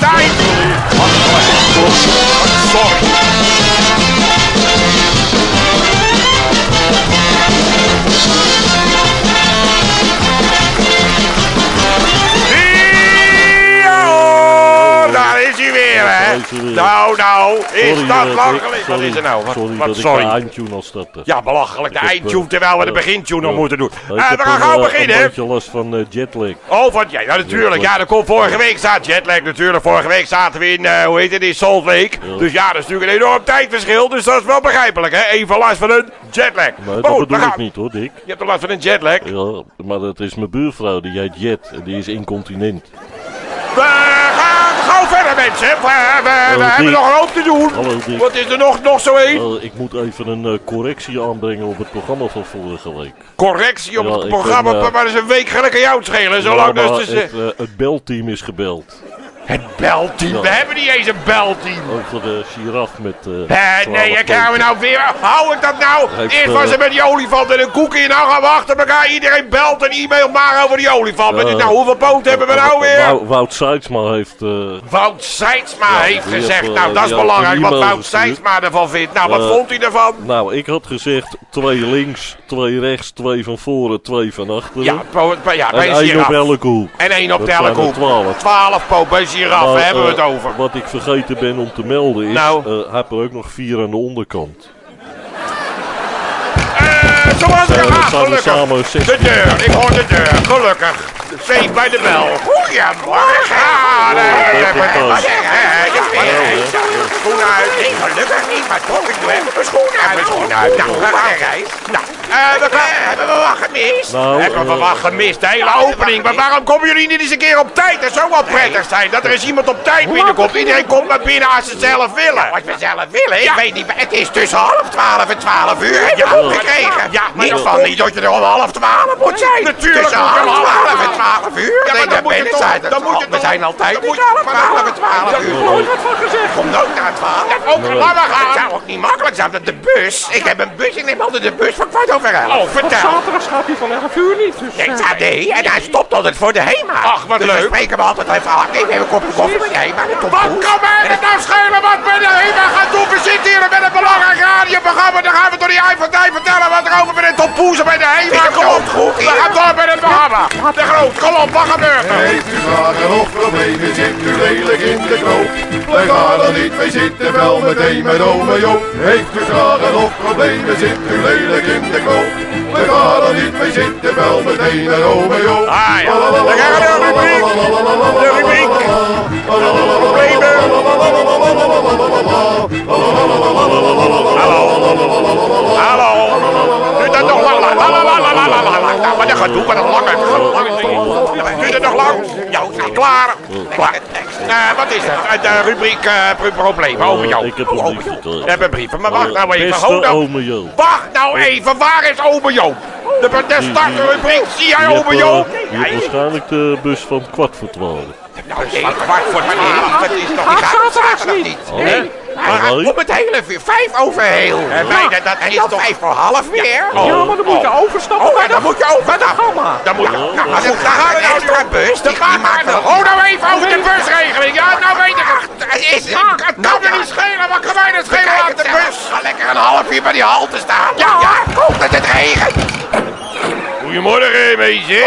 daar sta je. Sorry. Nou, nou, is Sorry, dat eh, geleden? Wat is er nou? Wat, sorry wat dat ik de eindtune al. Ja, belachelijk, de Ik heb, eindtune, eh, terwijl we de ja, begintune nog moeten doen. Ik Eh, heb we gaan een, gauw eh, beginnen. een beetje last van eh, jetlag. Oh, van, ja, ja, natuurlijk. Ja, dat komt vorige week staat jetlag natuurlijk. Vorige week zaten we in, eh, hoe heet het, in Salt Lake. Dus ja, dat is natuurlijk een enorm tijdverschil. Dus dat is wel begrijpelijk, hè. Even last van een jetlag. Maar dat bedoel ik niet hoor, Dick. Je hebt er last van een jetlag. Ja, maar dat is mijn buurvrouw, die heet Jet en die is incontinent. Verder, mensen. We, we- we Hallo, hebben nog een hoop te doen. Hallo Dick. Wat is er nog, nog zo één? Eh, ik moet even een eh, correctie aanbrengen op het programma van vorige week. Correctie op Ja, het programma, ben, maar dat is een week gelijk aan jou schelen. Zo Ja, dus... het, het belteam is gebeld. Het belteam. Ja. We hebben niet eens een belteam. Over de giraf met eh Eh, 12 nee, ik gaan we nou weer. Hou ik dat nou? Heeft, Eerst eh, was het met die olifant en een koekje. En nou gaan we achter elkaar. Iedereen belt en e-mailt maar over die olifant. Ja. nou, hoeveel poten hebben we nou weer? Wou- Wout Seidsma heeft... eh, Wout Seidsma heeft gezegd. eh, Nou, dat is belangrijk wat e-mail Wout. Seidsma ervan vindt. Nou, wat Eh, vond hij ervan? nou, ik had gezegd twee links, twee rechts, twee van voren, twee van achteren. Ja, po- po- ja en één op elke hoek. En één op elke er hoek. 12. 12 poot bij een giraf, Maar, daar hebben we eh, het over. Wat ik vergeten ben om te melden is, Nou. eh, heeft er ook nog vier aan de onderkant. Eh, zoals het er- gaat, er gelukkig. samen De 16. deur, ik hoor de deur, gelukkig. Zeep bij de bel. Ah, nee, Schoenen uit. Nee, gelukkig niet, maar toch, ik doe even mijn schoenen uit. Mijn schoenen uit. Nou, ga. Nou, eh, we gaan, hebben we wat gemist? Nou, hebben we eh, wat gemist, de hele opening. Maar waarom komen jullie niet eens een keer op tijd? Dat zou wel prettig zijn, dat er eens iemand op tijd binnenkomt. Iedereen komt maar binnen als ze zelf willen. Als we zelf willen? Ik weet niet, het is tussen half twaalf en twaalf uur. Heb je? Ja, niet van niet dat je er om half twaalf moet zijn. Natuurlijk tussen half twaalf en twaalf uur. Ja, maar dan moet je toch... Dan moet je we zijn altijd tussen half twaalf en twaalf uur. Daar nooit wat van gezegd. Komt ook naar twaalf. Ook maar gaan. Het zou ook niet makkelijk zijn. dat De bus, ik heb een bus, ik neem altijd de bus van kwart over elf. Oh, vertel. Zaterdag gaat hij van 11 uur niet. Dus, Nee, eh, ja, nee, en hij stopt altijd voor de HEMA. Ach, wat dus leuk. we spreken we altijd even af. Neem even een kopje koffie bij de HEMA. Wat kan mij het nou schelen wat bij de HEMA gaat doen? We zitten hier met een belangrijk radioprogramma. Dan gaan we door die Eifeltijn vertellen wat er over bij de toppoezen bij de HEMA komt. We gaan door met het programma. De groot, kom op, wat gebeurt er? Heeft u vragen of problemen, zit u lelijk in de knoop? We gaan er niet, wij zitten wel meteen met ome Joop. Heeft u vragen of problemen, zit u lelijk in de knoop? We gaan er niet, wij zitten wel meteen met ome Joop. Ah ja, dan gaan we naar de rubriek. De rubriek. Problemen. Hallo. Hallo. Duurt dat nog lang? La la la la la la la la. Nou, wat een gedoe, wat een lange. Duurt het nog lang? Ja, nou, klaar. Klaar. Eh, wat is? Eh, De rubriek eh, pro- problemen. Over jou. ik heb een brief hebt een brief. Maar wacht nou even. Ome. Wacht nou even. Waar is ome Joop? De, de start de rubriek. Zie jij Je hebt, waarschijnlijk de bus van kwart voor twaalf. Nou, nee, kwart voor twaalf. Het is nog gaat zaterdags niet. Oh, Nee. Maar Oh, nee. om het hele vuur. Vijf over heel. En wij, dat, dat is toch vijf voor half weer? Ja, maar dan moet je overstappen Oh, bij en dan moet je over. Dan, dan moet je. Nou, maar dan gaan we nou naar de bus. Die, maakt wel. Oh, nou even over de busregeling. Ja, nou weet ik. Het is. Het kan me niet schelen. Wat kan mij dat schelen de bus? Ga lekker een half uur bij die halte staan. Ja, ja. Komt dat het regent. Goedemorgen, meisje.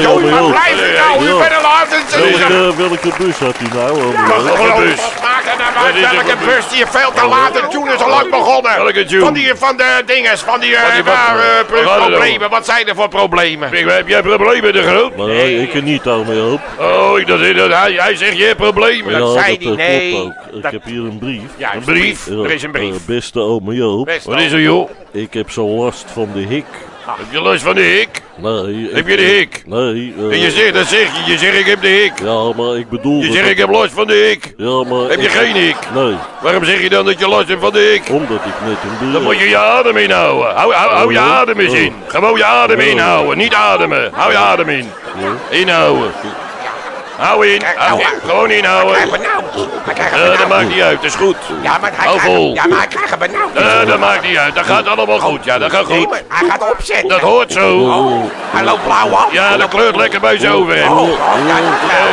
Joop, waar blijf je nou? U bent de laatste. Welke, welke bus had hij nou? Joop? Welke bus? Maak er nou uit welke bus die je veel te laat. De tune is al lang begonnen. Welke tune? Van die, van de dinges, van die, eh, die waar, wat- eh, het problemen. Wat zijn er voor problemen? Ik, heb jij problemen, de groot? Nee, ik niet, ome Joop. Oh, ik dacht dat hij, hij zegt je hebt problemen. Dat zei dat hij, nee. klopt ook. Ik Dat- heb hier een brief. Ja, Een brief? Ja, Er is een brief. eh, beste ome Joop, Wat is er, joh? ik heb zo last van de hik. Heb je last van de hik? Nee. Heb je de hik? Nee. eh, En je zegt, dat zeg je. Je zegt ik heb de hik. Ja, maar ik bedoel... Je zegt ik heb last van de hik. Ja, maar... Heb je ik- geen hik? Nee, Waarom zeg je dan dat je last hebt van de hik? omdat ik net een brief... Dan moet je je adem inhouden. Hou, hou, hou je Oh, adem eens Oh. in. Gewoon je adem inhouden. Niet ademen. Hou je adem in. Inhouden. Hou in, hou in. Gewoon inhouden. Hij benauwd. Hij krijgt een Eh, dat benauwd. maakt niet uit, dat is goed. Ja, maar hij Hou krijgt, vol. ja, maar hij krijgt een benauwd. Eh, dat maakt niet uit, dat gaat allemaal goed. Ja, dat gaat goed. hij gaat opzetten. Dat hoort zo. Oh, hij loopt blauw af. Ja, dat kleurt lekker bij zijn overhemd. Oh, oh, ja,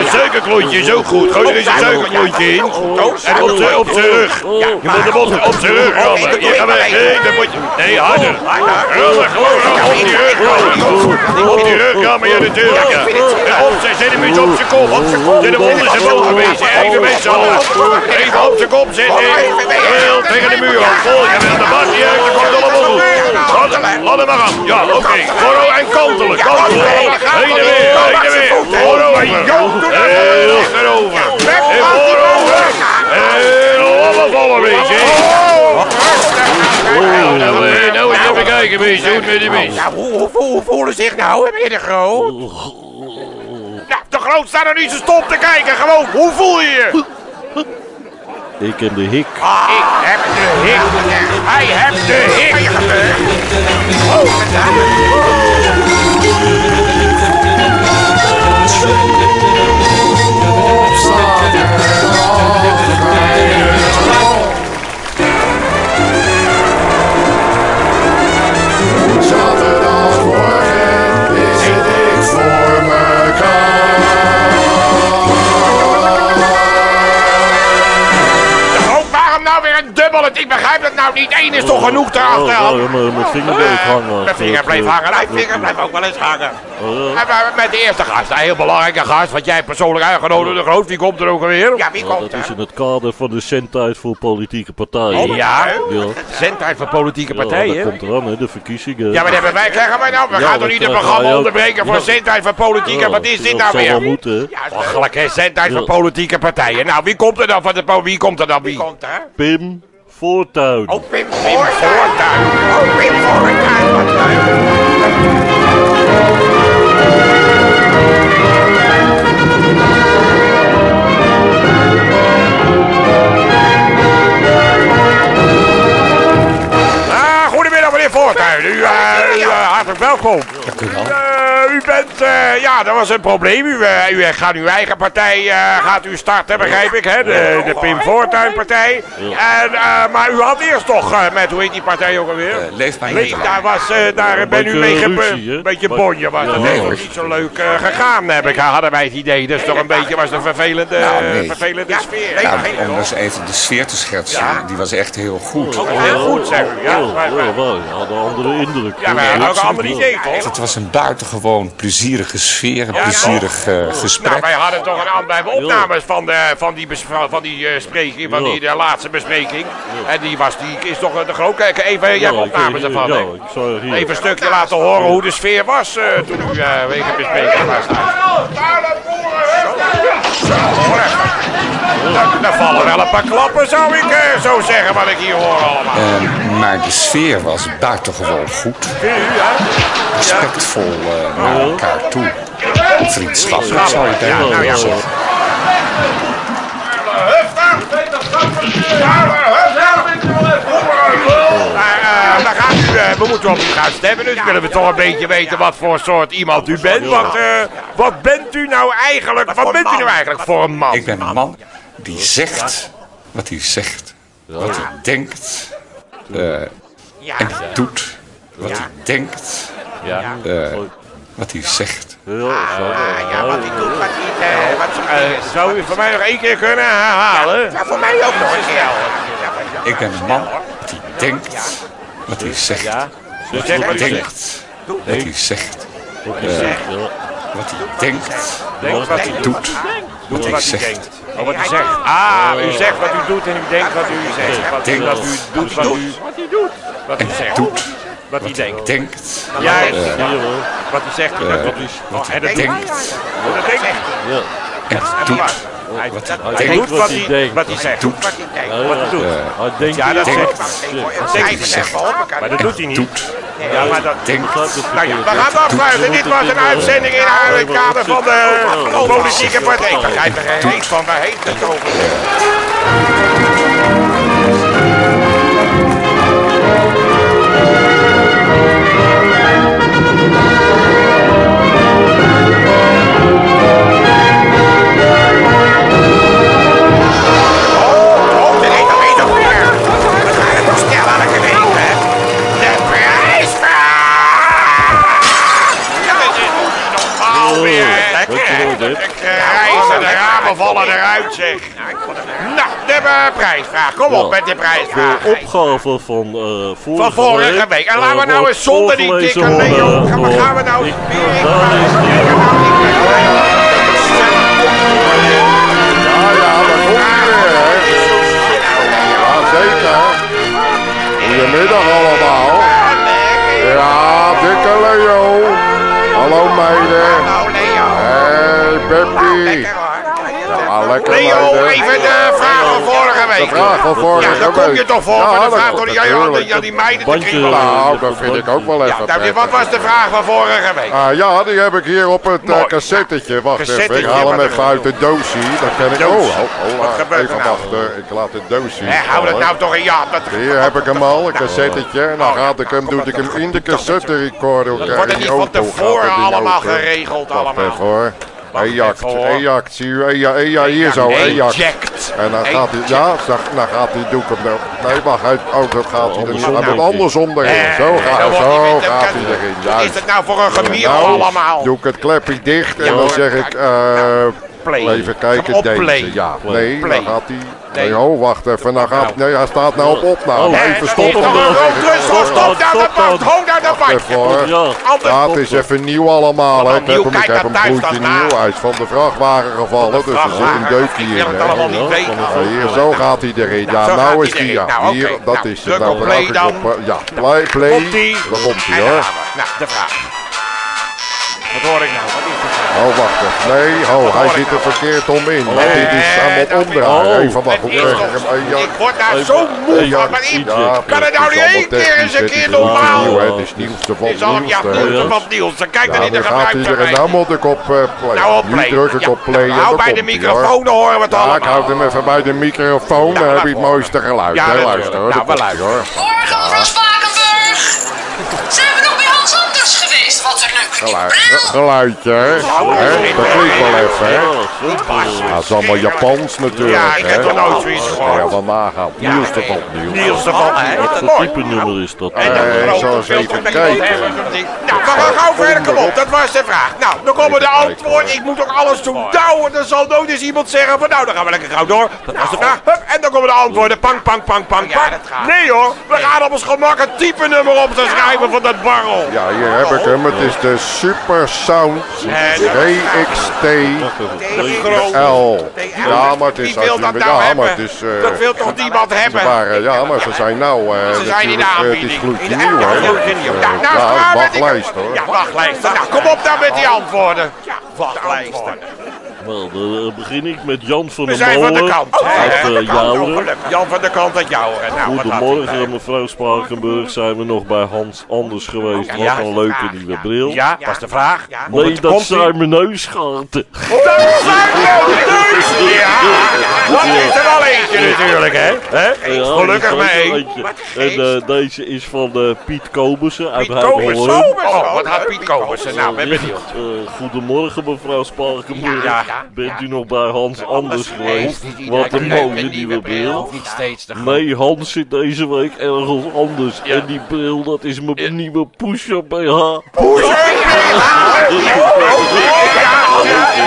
Eh, suikerklontje is ook goed. Gooi er eens een suikerklontje in. En op zijn op zijn rug. Je moet hem op, op zijn rug rammen. Hier gaan we. Nee, dat moet je. Nee, harder. Rammen, gewoon rammen. Op die rug rammen. Op die rug rammen, ja natuurlijk. Ja. En op zijn, zet hem eens op zijn kop. Zet hem onder zijn boven wezen. Even met z'n allen. Even op zijn kop zetten. Heel tegen de muur aan. Vol, je wil de bak niet uit. Dat komt allemaal goed. Laat- hem maar aan. Ja, oké. Goro en kantelen. Kantelen. Heen en weer. Heen en weer. Goro en Heel achterover. En voorover. En alle vallen wezen. Nou, nou, eh, nou eens even kijken, wezen. Hoe het met die mens. Ja, hoe, hoe, hoe voelen zich nou, meneer de Groot? Groot staat er niet zo stom te kijken. Gewoon, hoe voel je je? Ik heb de hik. Ik heb de hik. Hij heeft de hik. Zaterdagmorgen nou niet. Eén is toch genoeg Oh, erachter? oh, mijn- mijn vinger bleef hangen. Mijn vinger bleef Eh, hangen. Mijn vinger blijft ook wel eens hangen. oh, ja. En maar met de eerste gast, een heel belangrijke gast, wat jij persoonlijk uitgenodigd de Groot. Wie komt er ook alweer? Ja, wie komt dat is er? in het kader van de zendtijd voor politieke partijen. Ja, Ja. zendtijd voor politieke Ja, dat partijen. komt eraan, hè, de verkiezingen. Ja, maar dat hebben wij krijgen wij nou. We Ja, gaan dat toch niet het programma onderbreken voor Ja. zendtijd voor politieke. Ja, Wat is dit dat nou zal wel weer? moeten, hè. Hè? Zendtijd voor politieke partijen. Nou, wie komt er dan van de Wie komt er dan? Wie komt er? Pim Voortuin. Oh, Pim Voortuin. Oh, Pim Voortuin. Eh, welkom. Eh, u bent, eh, ja, dat was een probleem. U, eh, u eh, gaat uw eigen partij eh, gaat u starten, begrijp ik, hè? De, de Pim Fortuyn partij. En, eh, maar u had eerst toch eh, met, hoe heet die partij ook alweer? Leef mijn Leef, daar was, eh, daar ben u mee? Een beetje bonje was. Dat Ja. heeft toch niet zo leuk eh, gegaan, heb ik, hadden wij het idee. Dat is toch een beetje, was een vervelende, Nou, nee. vervelende sfeer. Nou, om dus even de sfeer te schetsen, die was echt heel goed. Heel goed, zeg u. Ja, Oh, maar- ja, maar- wel, je had een andere indruk. ja maar ook? Het was een buitengewoon plezierige sfeer, een Ja, plezierig eh, Nou, gesprek. wij hadden toch een aantal opnames van, de, van die, van die eh, spreking, van die de laatste bespreking. En die, was, die is toch de groot. Kijk, even, jij hebt opnames ervan. Ja, ik. Even een stukje laten horen hoe de sfeer was eh, toen u uh, wegen bespreking was. Daar, daar vallen wel een paar klappen, zou ik eh, zo zeggen, wat ik hier hoor allemaal. Eh, maar de sfeer was buitengewoon goed, respectvol eh, naar elkaar toe. Vriendschappelijk zou je Ja, daar nou ja. zeggen. Maar eh, u, eh, we moeten op u gaan stemmen, dus willen we toch een beetje weten wat voor soort iemand u bent. Wat, eh, wat bent u nou eigenlijk, wat bent u nou eigenlijk voor een man? Ik ben een man die zegt wat hij zegt, wat hij denkt eh, Ja, en die doet wat hij denkt, Ja. eh, wat hij zegt. Ja, Ah, ja, wat hij doet, wat hij... eh, wat Eh, zou u voor mij nog één keer kunnen herhalen? Ja, voor mij ook nog een keer. Ik ben een man die denkt wat hij zegt. Zeg Zeg wat wat hij u zegt. denkt wat hij zegt. Wat hij zegt, ja. Wat hij denkt, Denkt wat u doet wat hij wat u zegt. denkt. Oh, wat u zegt. Ah, u zegt wat u doet en u denkt wat u zegt. Wat u, Denkt. dat u doet wat u, wat u En zegt. doet Wat u denkt. denkt, wel. Wat u zegt. wat u, wat hij denkt dat denkt. Ja. en doet Hij, wat hij denkt. doet wat Wat hij denkt. wat hij zegt. doet Ja, Wat hij ja. doet. Hij denkt Ja, dat zegt. denkt hij. Maar dat doet hij niet. doet Ja, maar dat... denkt Nou ja, we gaan afsluiten. Dit was een uitzending in het kader van de politieke partij. Ik begrijp er geen van. Waar heet het over? Eh, de ramen vallen eruit, zeg. Nou, de eh, prijsvraag. Kom op met de prijsvraag. De opgave van eh vorige, Van vorige week. En laten we eh, nou eens zonder die dikke Leo. Gaan gaan we nou eens Ik-. Goedemiddag allemaal. Ja, dikke Leo. Hallo meiden. Hallo Leo. Hey, Beppie. Lekker. Ja, Leo, even de vraag van vorige week. De vraag van vorige Ja, daar kom je week. toch voor. Ja, maar de dat vraag door die, ja, ja, die meiden te Bandje- kriebelen. Nou, dat vind ik ook wel Ja, even nou, wat was de vraag van vorige week? Ah, ja, die heb ik hier op het Mooi. cassettetje. Wacht even, ik haal hem even uit de doosie. Dan kan ik... Oh, Doos. oh, oh, Wat gebeurt er nou? wachten. Ik laat de doosie hou dat nou toch in. Dat Hier heb ik hem al, een cassettetje. En dan gaat ik hem, doe ik hem in de cassette recorder. Dat wordt niet van tevoren allemaal geregeld Wacht allemaal. even hoor. Hoor. ejact, zie u, eja, eja, hier zo, ejact. Eject. En dan gaat hij, ja, dan, dan gaat hij, doe ik hem nou. Nee, wacht, hij, oh, dat gaat hij. Andersom, Hij moet andersom erin. Zo gaat, zo gaat hij erin. Wat is het nou voor een gemiddel Nou, allemaal? doe ik het klepje dicht en dan zeg ik, eh, Play. even kijken, Op deze. Ja, nee, Play. dan gaat hij, Nee. nee, oh, wacht even, dan gaat, nee, hij staat nou op opname. Oh. Even stoppen. Stop, nou de band. Hou nou de hoor. Ja. Het is even nieuw allemaal. Hè. Ik heb nieuw? hem, ik Kijk heb een broertje nieuw. Hij is van de vrachtwagen gevallen, dus er zit een deukje Ik in. hier, zo gaat hij erin. Ja, zo nou gaat is hij die. erin. Ja, Nou, hier, dat Nou, is het. Nou, op play dan. op, eh, Ja, play, play. Daar komt hij hoor. Nou, de vraag. Wat hoor ik nou? Wat is? Oh, wacht even. Nee, oh, hij zit er verkeerd om in. Want Nee, dit is helemaal omdraaien. Oh. Even wacht, hoe krijg ik hem? Eh, Ik word daar Even- zo moe van. Maar ik- Kan het nou niet één keer eens een keer normaal? Het is nieuwste van Het is al nieuwste. nieuws van nieuws. Dan kijk dan in de er. En nou moet ik op eh, play. Nou, op play. Nu druk ik op play. Hou bij de microfoon, dan horen we het Ja, ik houd allemaal. hem even bij de microfoon. Dan heb je het mooiste geluid. Ja, luister hoor. Nou, we hoor. Morgen, mevrouw Spakenburg. Zijn we nog bij Hans Anders geweest? Wat een Geluid, geluidje, hè? Dat klinkt wel even, hè? Ja. Ja, het is allemaal Japans natuurlijk, Ja, ik heb er nooit zoiets Ja, gehoord. van nagaan. Niels de van Niels. Niels ervan. Wat voor type nummer is dat? En dan Eh, zal eens even kijken. Nou, we gaan gauw verder, kom op. Dat was de vraag. Nou, dan komen de antwoorden. Ik moet ook alles doen douwen. Dan zal nooit eens iemand zeggen van, nou, dan gaan we lekker gauw door. Dat was de vraag. Hup, en dan komen de antwoorden. Pang, pang, pang, pang, pang. Nee hoor, we gaan op ons gemak een type nummer op te schrijven van dat barrel. Ja, hier heb ik hem. Het is de Super Sound DXT L. Ja, maar het is dat natuurlijk- nou ja, maar hebben? het is. eh, Dat wil toch niemand hebben? Maar eh, ja, maar ze zijn nou. eh, Ze zijn natuurlijk, eh, Het is gloedje nieuw, Ja, hè? Dus, Nou, eh, nou ja, wachtlijst hoor. Ja, wachtlijsten. Nou, kom op dan met die antwoorden. Ja, wachtlijsten. Wel, dan eh, begin ik met Jan van We der zijn van de Molen kant. uit Jouren. gelukkig. Jan van de kant uit Jouren. Nou, Goedemorgen mevrouw Spakenburg, zijn we nog bij Hans Anders geweest. Wat Ja. een leuke nieuwe bril. Ja, was de vraag. Nee, dat zijn mijn neusgaten. Dat zijn we dus! Ja, dat is er wel eentje natuurlijk, hè? Gelukkig eentje. En eh, deze is van Piet Kobersen uit. Heidelberg. Oh, wat had Piet Kobus? Nou, ben benieuwd. Goedemorgen mevrouw Spakenburg. Ja. Bent u nog bij Hans Anders geweest? Wat een mooie nieuwe bril. Nee, Hans zit deze week ergens anders. En die bril, dat is mijn nieuwe push-up BH.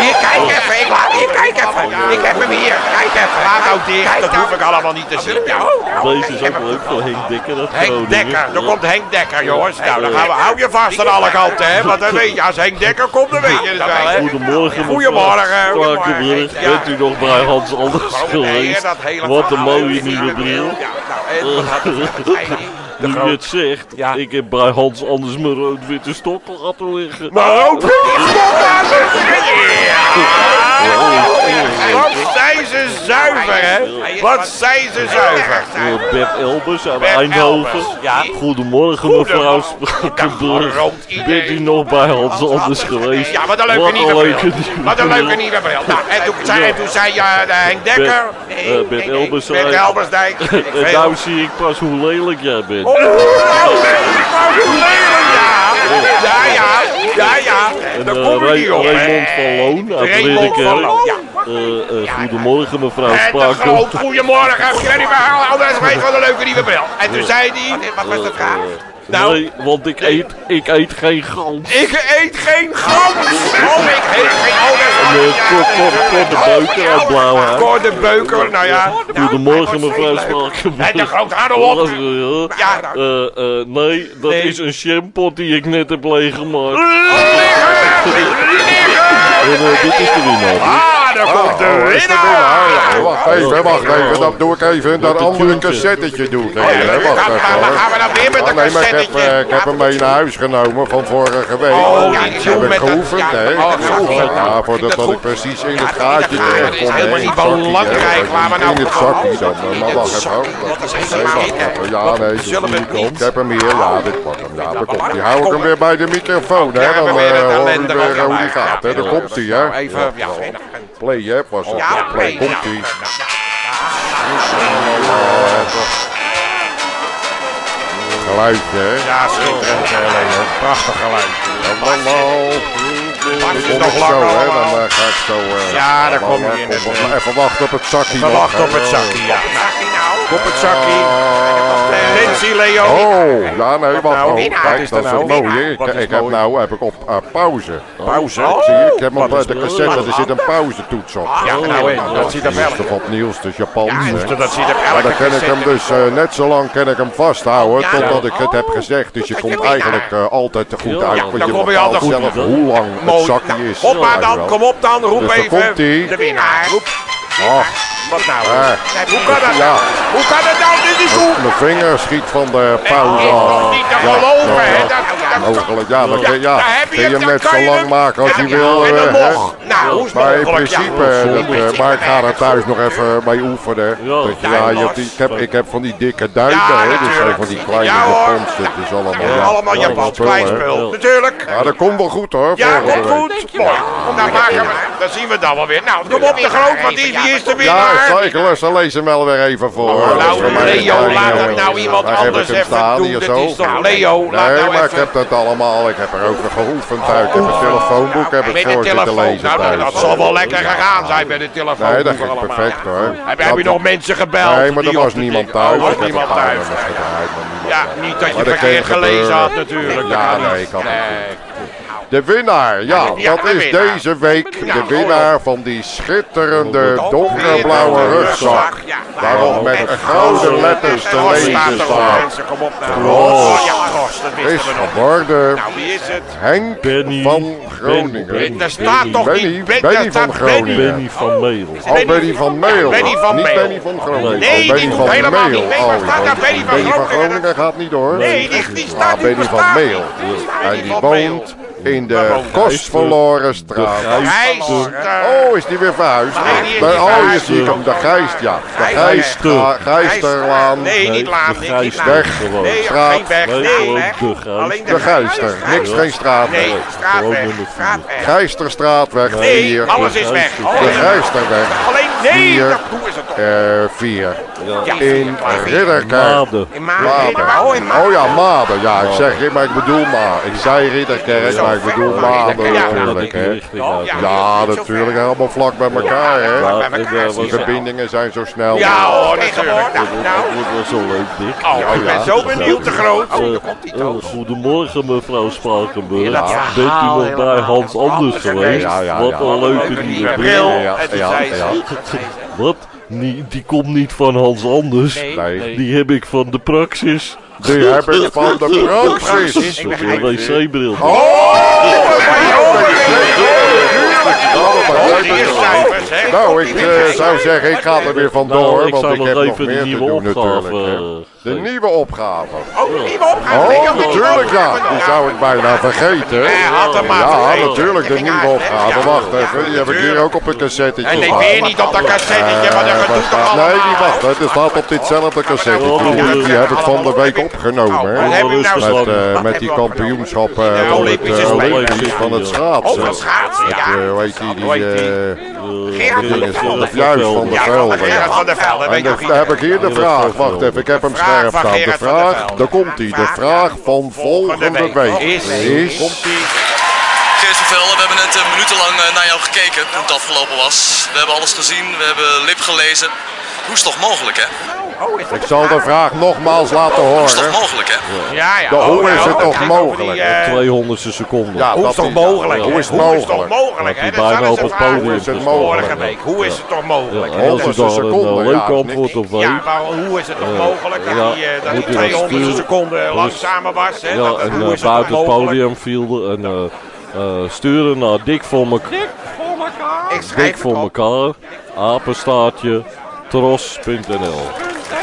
Hier, kijk even. Ik laat, hier, kijk even. Ik heb hem hier. Kijk even. Laat nou dicht. Dat hoef ik allemaal niet te zien. Ja. Deze is ook leuk van Henk Dekker uit Henk. Dekker, er komt Henk Dekker, jongens. Nou, dan gaan we, hou je vast aan alle kanten, hè. Want dan weet je, als Henk Dekker komt, dan weet je het wel, hè. Goedemorgen, Goedemorgen. Spakenburg. Ja. Bent u nog bij Hans Anders geweest? Wat een mooie nieuwe bril. Ja, nou, en wat had hij? Nu je het zegt, Ja. ik heb bij Hans Anders mijn rood-witte stok laten liggen. Maar ook Wat zijn ze zuiver, hè? Wat zijn ze zuiver? Eh, Bert Elbers uit Eindhoven. Ja. Goedemorgen mevrouw. Spakenburg. Bent u nog bij Hans Anders geweest? Ja, wat een leuke nieuwe bril. Wat een leuke nieuwe bril. Nou, en toen zei, en toen zei de Henk Dekker... Bert, eh, Bert Elbers Bert Elbersdijk. En nou het. zie ik pas hoe lelijk jij bent. Nou, lelijk, ja. Ja, ja, ja, ja. En, Daar eh, kom je Ra- niet op. Raymond van Loon uit Raymond van. Loon, ja. Eh, eh, goedemorgen mevrouw de groot, goedemorgen. Heb je die verhaal? Anders weet wat een leuke nieuwe bril. En toen zei hij... Wat was de vraag? Nou. Nee, want ik eet, ik eet geen gans. Ik eet geen gans. Oh, ik eet geen... Oh, dat En, is eh, Beuker uit Blauwhaar. Cor de Beuker, nou ja. Goedemorgen mevrouw. En de grote Harold. Ja, eh, eh, nee, dat is een shampot die ik net heb leeggemaakt. Liggen! En eh, dit is de winnaar. Ah, komt de Oh, is winnaar. Wacht even, wacht even. Dat doe ik even dat andere cassettetje wacht Gaan we- even. gaan we- gaan we hoor. nou weer met Ah, een ik cassettetje? eh, ik heb hem mee naar huis genomen van vorige week. Oh, ja, heb ik met dat- geoefend, hè? oh. Ja, voordat dat dat ik precies in het gaatje dat is kom. helemaal hè, niet belangrijk waar we nou In het zakje dan. eh, Maar wacht even. dat is helemaal niet. Ja, nee, dat ik? Ik heb hem hier. Ja, dit wordt hem. Ja, daar komt hij. Hou ik hem weer bij de microfoon, hè? Dan eh, hoor je weer hoe die gaat, hè? Daar komt hij, hè? Nou, even, ja, geen- Play, hè? Was het? Ja, play. Komt hij. Geluidje, hè? Ja, schitterend, Leo. Prachtig geluid. Hallo. Wacht Kom nog ik lang zo, hè? Dan eh, ga ik zo... eh, Ja, daar dan, kom je in eh, Even wachten op het zakje nog, Verwacht hè. op het zakje, ja. Op het zakje. Ah. Lindsay, Leo. Oh, ja, nee, wacht. nou? Oh, kijk, Wat dat is nou? mooie. Ik, Wat heb nou heb ik op eh, pauze. Pauze. Zie je? Ik heb op Wat eh, de cassette, Wat? er zit een pauzetoets op. Ja, nou, en, dat ziet er wel. Nieuwste van het nieuwste Japans. Ja, hè. moesten dat ziet er dan kan ik hem dus eh, net zo lang kan ik hem vasthouden totdat ik het heb oh, gezegd. Dus je komt eigenlijk altijd te goed uit. Want je kom bepaalt zelf hoe lang het zakje Nou, is. Op maar dan, kom op dan, roep Dus even de winnaar. Roep. Wat nou? Ja. Hoe kan dat Ja. nou? Hoe kan dat nou? Dit is hoe... mijn vinger schiet van de Het pauze is af. toch niet te Ja, geloven, ja, hè? ja. Dat- dat- Mogelijk, ja, maar Ja, kun- ja, je het, hem net zo lang maken als Ja, je ja, wil. eh. Nou, hoe is het Maar in? Ja. principe, eh, dat, eh, maar ik ga er thuis nog even bij oefenen. Ja. Dat ja, ik, heb, ik heb van die dikke duimen, Ja, hè, dus zijn van die kleine Ja. Japanse. Het is allemaal, Ja, ja, allemaal ja, Japans spul. Ja. Natuurlijk. Ja, dat komt wel goed hoor. Ja, komt goed. Mooi. Dan maken we... Dan zien we dan wel weer. Nou, kom op de groot, want die, is de Ja, winnaar. Lust, dan lees hem wel weer even voor. Nou, Dat mij Leo, laat hem nou iemand anders even staan, doen. zo. is toch... Leo, laat Nee, nou maar ik heb dat allemaal. Ik heb er ook geoefend uit. Ik heb een telefoonboek, heb ik voor zitten lezen Nou, dat, dat zal wel lekker gegaan zijn bij de telefoon. Nee, dat ging perfect hoor. Heb, je nog mensen gebeld? Nee, maar er was niemand dingen- thuis. Oh, Ik was niemand thuis. Ja, niet dat je dat verkeerd gelezen had natuurlijk. Ja, Dat nee, ik had het. De winnaar, ja, Ja, dat de is winnaar. deze week de Nou, winnaar van die schitterende donkerblauwe Ja, rugzak. Waarop met gouden letters te lezen staat nou. Oh, Is geworden Nou, wie is het? Henk Benny. van Groningen. Er staat toch Benny, niet... Ben- Benny van Groningen. Benny van Meel. Oh, Benny van Meel. Benny van Niet Meel. Benny van Groningen. Nee, oh, Benny van helemaal Meel. Oh, Benny van Groningen? Gaat niet door. Nee, die, staat Ah, niet Benny van. Meel. En die woont in de Kostverloren straat. Oh, is die weer verhuisd? Is oh, hier verhuisd. zie ik hem. De Gijst, ja. De. Gijster, Gijsterlaan. Nee, niet Laan. de niet. Weg. Straat. de Gijster. Alleen De Gijster. Niks, geen straatweg. Nee, straatweg. Vier. Gijsterstraatweg Nee, 4. alles is weg. De Gijsterweg alleen nee, Vier. dat hoe is het toch? 4. Ja, In Ridderkerk. Oh, in Maden. Oh ja, Maden. Ja, ik zeg, maar ik bedoel maar. Ik zei Ridderkerk, maar ik bedoel Ja, Dat natuurlijk, hè. Ja. Ja, natuurlijk, helemaal vlak bij elkaar, hè. De verbindingen zijn zo snel. Ja hoor, Dat natuurlijk. Nou, wordt wel zo leuk, Dick. oh, ik ben zo benieuwd te groot. Eh, Oh, daar komt hij eh, goedemorgen mevrouw Spakenburg. Bent u nog bij. Hans Anders geweest? ja, ja, Wat een leuke Leuke nieuwe bril. Wat? Die, die komt niet van Hans Anders. Nee, Die heb ik van de Praxis. Heb ik van de. Dat is wc-bril. Oh, die is cijfers, hè? Nou, ik eh, zou zeggen, ik ga er weer vandoor, Nou, ik want ik nog heb nog even de meer te nieuwe doen opgave, natuurlijk. hè. eh, De nieuwe opgave. Oh, nieuwe opgave. Ik Oh, natuurlijk ja. Die zou ik bijna vergeten. Hij had hem maar Ja, natuurlijk, de nieuwe opgave. Wacht even, die heb ik hier ook op een cassettetje En nee, staan. weer niet op dat cassettetje, maar dat Eh, toch staat- allemaal. Nee, die wacht, het staat op ditzelfde cassettetje. Oh, Die, heb ik van de week opgenomen. Je nou Met, Wat met heb die je kampioenschap eh, van het Olympische eh, Spelen. Olympisch van het schaatsen. Oh, schaatsen, Met, ja. hoe heet die, eh, Gerard van der dinges, Velde. juist van van Gerard van der Velde. En daar heb ik hier de vraag. van der Wacht even, ik heb hem scherp van staan. De van der vraag, daar komt hij. De Vraag, van volgende week Is, is... Geert van Velde, we hebben net eh, minutenlang eh, naar jou gekeken hoe het afgelopen was. We hebben alles gezien, we hebben lip gelezen. Hoe is het toch mogelijk, hè? Oh, is Ik zal de vraag nogmaals laten Dat is toch horen. mogelijk, hè? Ja, ja. Hoe ja, is het toch die, mogelijk? eh, 200ste seconde. Ja, Hoe is dat het toch mogelijk? Hoe is het Hoe is het toch mogelijk? mogelijk? hè? Hij bijna is op het podium is vorige mogelijk? week. Hoe is het toch mogelijk? Ja, als u daar een seconde, eh, ja, leuk antwoord op Ja, weet, maar hoe is het toch Ja, mogelijk dat ja, eh, dat 200 sturen? seconden Dus- langzamer was? Hè? ja, Dat- en hoe eh, is het buiten het mogelijk? podium viel en eh, eh, sturen naar Dik voor, mek Dik voor elkaar. Dik het voor elkaar, apenstaartje, tros.nl.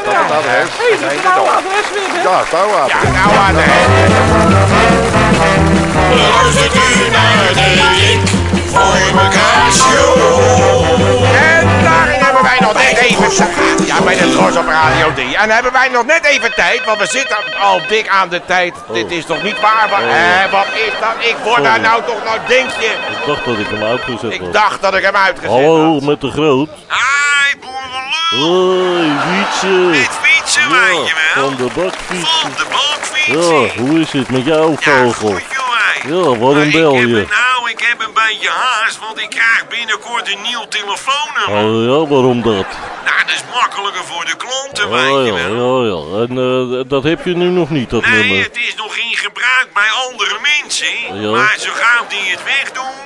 Dat het adres. Hé, is het oude adres weer, hè? Ja, touwwapen. Ja, nou aan de Luistert u naar de voor elkaar show. En daarin hebben wij nog net even... Ja, bij de Tros op Radio 3. En hebben wij nog net even tijd, want we zitten al dik aan de tijd. Dit is toch niet waar? Wat, hè, wat is dat? Ik word daar Sorry. nou toch nou, denk je... Ik dacht dat ik hem uitgezet Ik had. dacht dat ik hem uitgezet Hallo, had. met de groot. Boerenlul. Hoi. Met fietsen, Ja, je van de bakfiets. Van de Ja, bakfiets. hoe is het met jou, Ja, vogel? Ja, waarom bel je? nou, ik heb een beetje haast, want ik krijg binnenkort een nieuw telefoonnummer. Oh ja, waarom dat? Nou, dat is makkelijker voor de klanten, Oh weet je ja, wel. ja, ja. En eh, dat heb je nu nog niet, dat Nee, nummer. het is nog in gebruik bij andere mensen. Ja. Maar zo gauw die het wegdoen,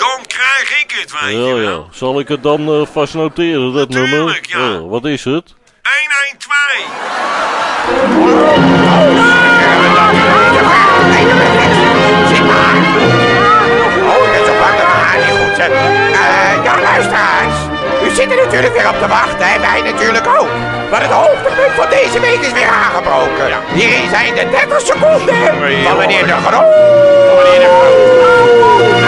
dan krijg ik het, weet Ja, je ja. wel. Zal ik het dan eh, vast noteren, dat nummer? Natuurlijk, ja. wat is het? 112. Oh, ik ben zo bang dat mijn haar niet goed zit. Eh, ja, luisteraars. U zit er natuurlijk weer op te wachten, en wij natuurlijk ook. Maar het hoogtepunt van deze week is weer aangebroken. Hierin zijn de 30 seconden van meneer de Groot. Van meneer de Groot.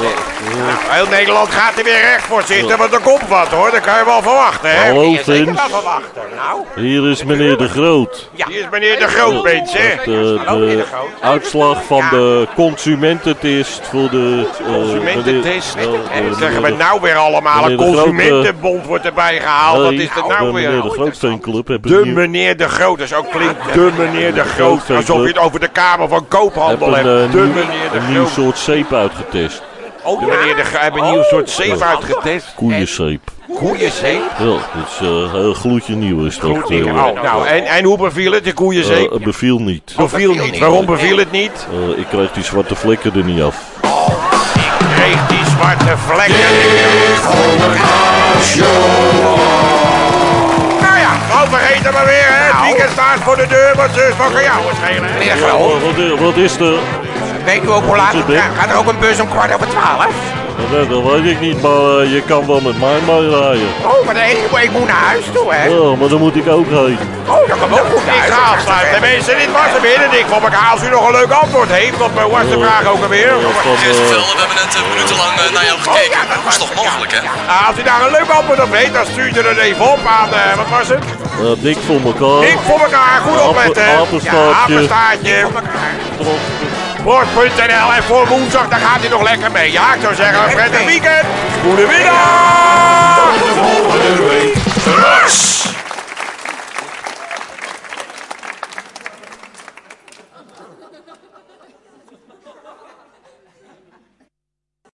Nou. Heel Nederland gaat er weer recht voor zitten, want er komt wat hoor. Dat kan je wel verwachten, hè? Hallo, verwachten. Nou, Hier is meneer de Groot. ja. hier is meneer de Groot, mensen. Eh, meneer de de Groot. uitslag van de consumententest voor de... eh, Consumententest. En eh, zeggen we nou weer allemaal? Een Groot, consumentenbond wordt erbij gehaald. Wat is dat nou de weer? meneer de Groot fanclub De meneer de Groot, dat ook klinkt de meneer de Groot. Groot Alsof je het over de Kamer van Koophandel hebt. De meneer de een nieuw Groot. soort zeep uitgetest. Oh, de meneer de Groot hebben een nieuw soort zeep uitgetest. Koeienzeep. Koeienzeep? Ja, dat is eh, heel gloedje nieuw is dat. Goed, eh, oh, nou, en, en hoe beviel het, de eh, koeienzeep? het beviel niet. beviel niet. Waarom beviel het niet? Eh, ik kreeg die zwarte vlekken er niet af. Kreeg die zwarte vlekken. Nou ja, nou vergeten we weer, hè. Het weekend staat voor de deur, wat zus, wat kan jou het schelen? Oh, wat, wat is er? Weet u ook hoe laat het dit? Gaat er ook een bus om kwart over twaalf? Dat, dat weet ik niet, maar eh, je kan wel met mij meerijden. Oh, maar ik, ik moet naar huis toe, hè? Ja, maar dan moet ik ook heen. Oh, dat kan ook goed naar huis. Ik ga afsluiten. Mensen, dit was hem weer. En ik voor elkaar. Als u nog een leuk antwoord heeft, op mijn was de vraag ook alweer. Eh, eh, we hebben net eh, minutenlang eh, naar jou gekeken. Oh, ja, dat is toch mogelijk, hè? Ah, Als u daar een leuk antwoord op weet, dan stuurt u er even op aan, eh, wat was het? eh, dik voor elkaar. Ik voor elkaar, goed Apen- opletten. apenstaartje. Ja, apenstaartje. Sport.nl en voor woensdag, daar gaat hij nog lekker mee. Ja, ik zou zeggen, een prettig weekend. Goedemiddag!